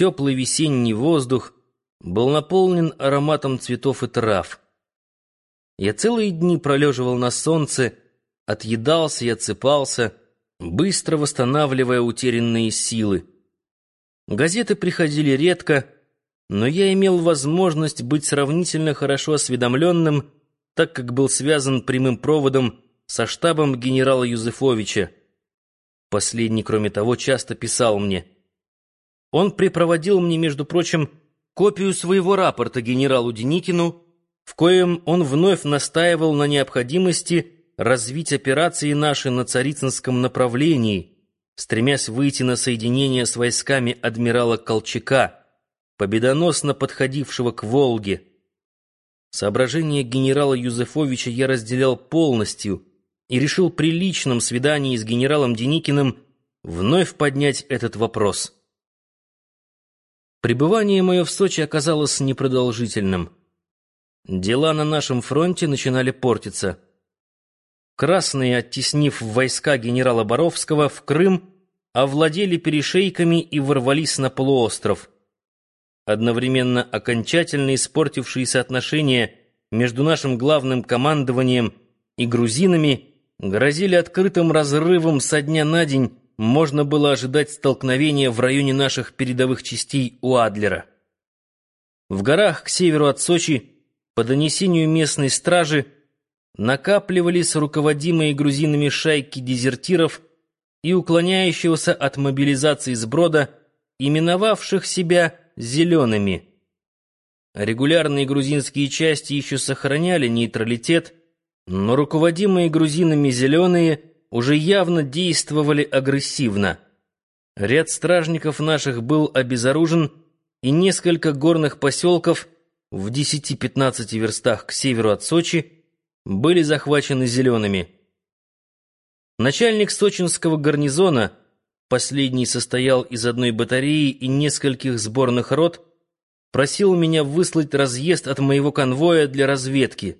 теплый весенний воздух был наполнен ароматом цветов и трав. Я целые дни пролеживал на солнце, отъедался и отсыпался, быстро восстанавливая утерянные силы. Газеты приходили редко, но я имел возможность быть сравнительно хорошо осведомленным, так как был связан прямым проводом со штабом генерала Юзефовича. Последний, кроме того, часто писал мне. Он припроводил мне, между прочим, копию своего рапорта генералу Деникину, в коем он вновь настаивал на необходимости развить операции наши на Царицынском направлении, стремясь выйти на соединение с войсками адмирала Колчака, победоносно подходившего к Волге. Соображения генерала Юзефовича я разделял полностью и решил при личном свидании с генералом Деникиным вновь поднять этот вопрос. Пребывание мое в Сочи оказалось непродолжительным. Дела на нашем фронте начинали портиться. Красные, оттеснив войска генерала Боровского в Крым, овладели перешейками и ворвались на полуостров. Одновременно окончательно испортившиеся отношения между нашим главным командованием и грузинами грозили открытым разрывом со дня на день можно было ожидать столкновения в районе наших передовых частей у Адлера. В горах к северу от Сочи, по донесению местной стражи, накапливались руководимые грузинами шайки дезертиров и уклоняющегося от мобилизации сброда, именовавших себя «зелеными». Регулярные грузинские части еще сохраняли нейтралитет, но руководимые грузинами «зеленые» уже явно действовали агрессивно. Ряд стражников наших был обезоружен, и несколько горных поселков в 10-15 верстах к северу от Сочи были захвачены зелеными. Начальник сочинского гарнизона, последний состоял из одной батареи и нескольких сборных рот, просил меня выслать разъезд от моего конвоя для разведки.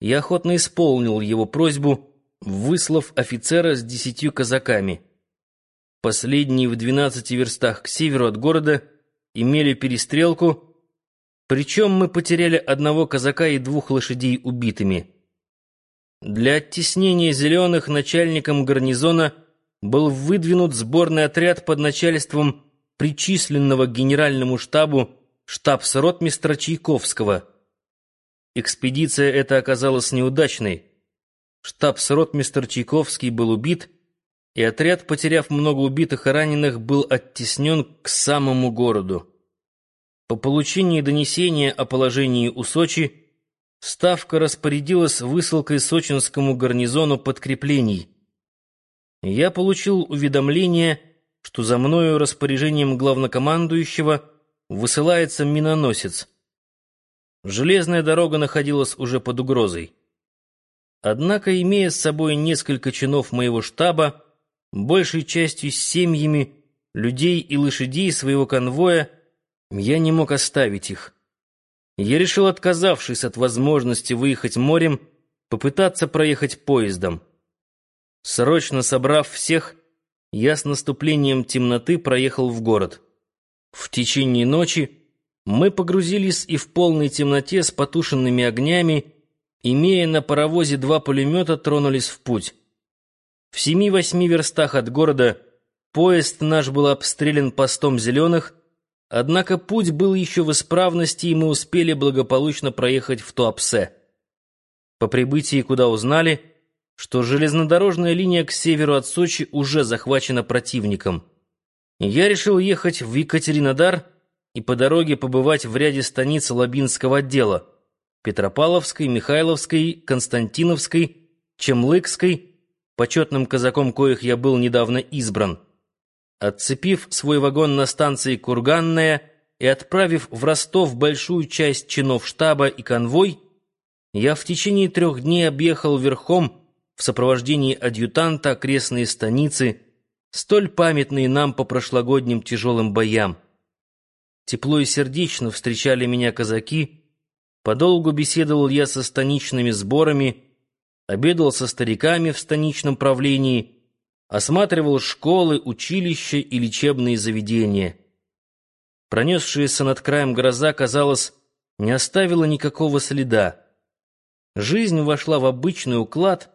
Я охотно исполнил его просьбу, выслав офицера с десятью казаками. Последние в двенадцати верстах к северу от города имели перестрелку, причем мы потеряли одного казака и двух лошадей убитыми. Для оттеснения зеленых начальником гарнизона был выдвинут сборный отряд под начальством причисленного генеральному штабу штабс-ротмистра Чайковского. Экспедиция эта оказалась неудачной. Штабс-ротмистр Чайковский был убит, и отряд, потеряв много убитых и раненых, был оттеснен к самому городу. По получении донесения о положении у Сочи, Ставка распорядилась высылкой сочинскому гарнизону подкреплений. Я получил уведомление, что за мною распоряжением главнокомандующего высылается миноносец. Железная дорога находилась уже под угрозой. Однако, имея с собой несколько чинов моего штаба, большей частью с семьями, людей и лошадей своего конвоя, я не мог оставить их. Я решил, отказавшись от возможности выехать морем, попытаться проехать поездом. Срочно собрав всех, я с наступлением темноты проехал в город. В течение ночи мы погрузились и в полной темноте с потушенными огнями имея на паровозе два пулемета, тронулись в путь. В семи-восьми верстах от города поезд наш был обстрелян постом зеленых, однако путь был еще в исправности, и мы успели благополучно проехать в Туапсе. По прибытии куда узнали, что железнодорожная линия к северу от Сочи уже захвачена противником. Я решил ехать в Екатеринодар и по дороге побывать в ряде станиц Лабинского отдела — Петропавловской, Михайловской, Константиновской, Чемлыкской, почетным казаком коих я был недавно избран. Отцепив свой вагон на станции Курганная и отправив в Ростов большую часть чинов штаба и конвой, я в течение трех дней объехал верхом в сопровождении адъютанта окрестные станицы, столь памятные нам по прошлогодним тяжелым боям. Тепло и сердечно встречали меня казаки — Подолгу беседовал я со станичными сборами, обедал со стариками в станичном правлении, осматривал школы, училища и лечебные заведения. Пронесшаяся над краем гроза, казалось, не оставила никакого следа. Жизнь вошла в обычный уклад,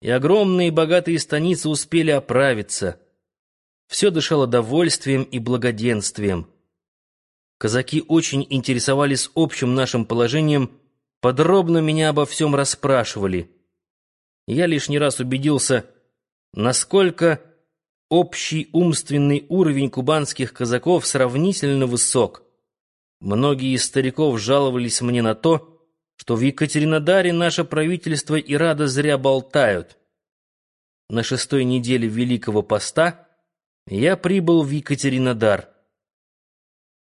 и огромные богатые станицы успели оправиться. Все дышало довольствием и благоденствием. Казаки очень интересовались общим нашим положением, подробно меня обо всем расспрашивали. Я лишний раз убедился, насколько общий умственный уровень кубанских казаков сравнительно высок. Многие из стариков жаловались мне на то, что в Екатеринодаре наше правительство и Рада зря болтают. На шестой неделе Великого Поста я прибыл в Екатеринодар.